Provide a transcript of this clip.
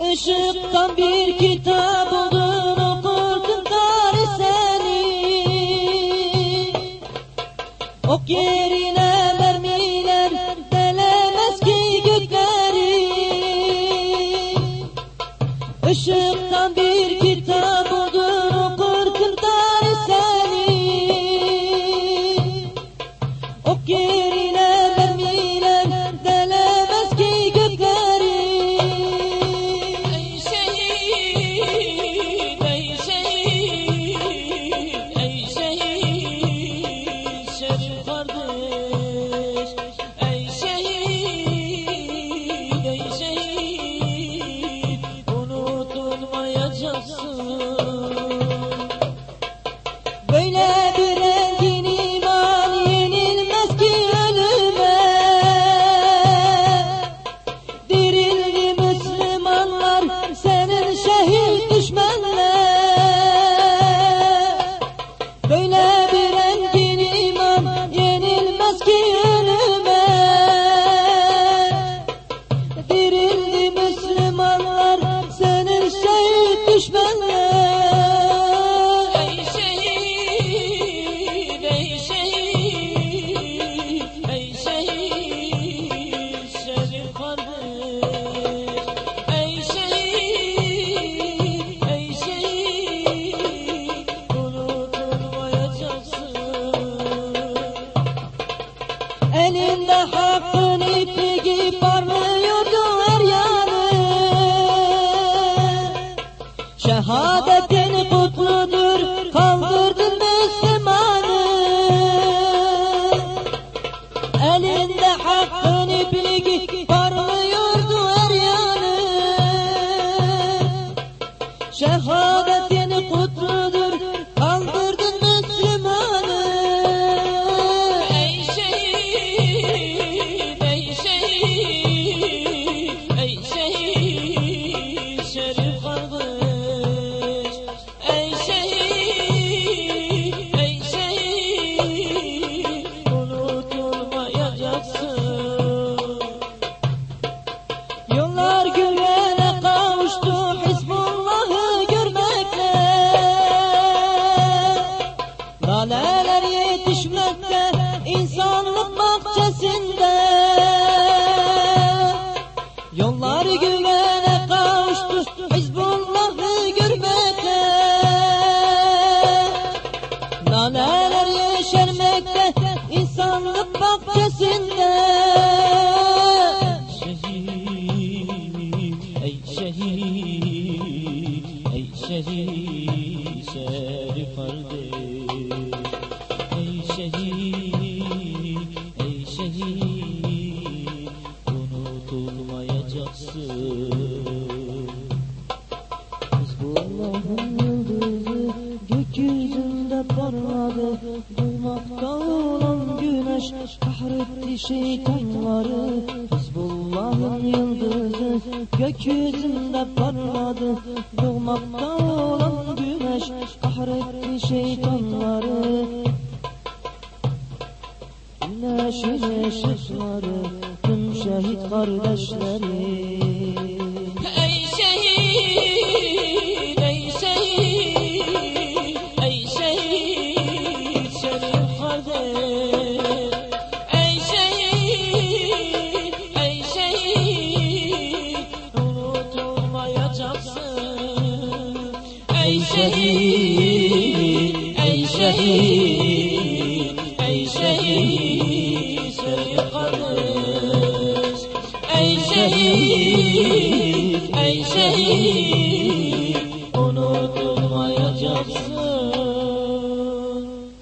Işıktan bir kitap buldun okurdun tarih seni. Ok yerine mermiler delemez ki gökleri. Işıktan bir Elinde hakkın ipliği parlıyordu her yanı Şehadetin kutludur kaldırdın Müslümanı. Elinde hakkın parlıyordu Laleler yetişmekte insanlık bahçesinde. Yollar güvene kavuştu Hizbullah'ı görmekle Laleler yeşermekte insanlık bahçesinde. Şehit, ey şehit, ey şehit, şerif kardeş. Hizbullah'ın yıldızı gökyüzünde parladı Duymakta olan güneş kahretti şeytanları Hizbullah'ın yıldızı gökyüzünde parladı Doğmakta olan güneş kahretti şeytanları Güneşin ışıkları tüm şehit kardeşleri Ey şehit, ey şehit, ey şehit, şerif kardeş. Ey şehit, ey şehit,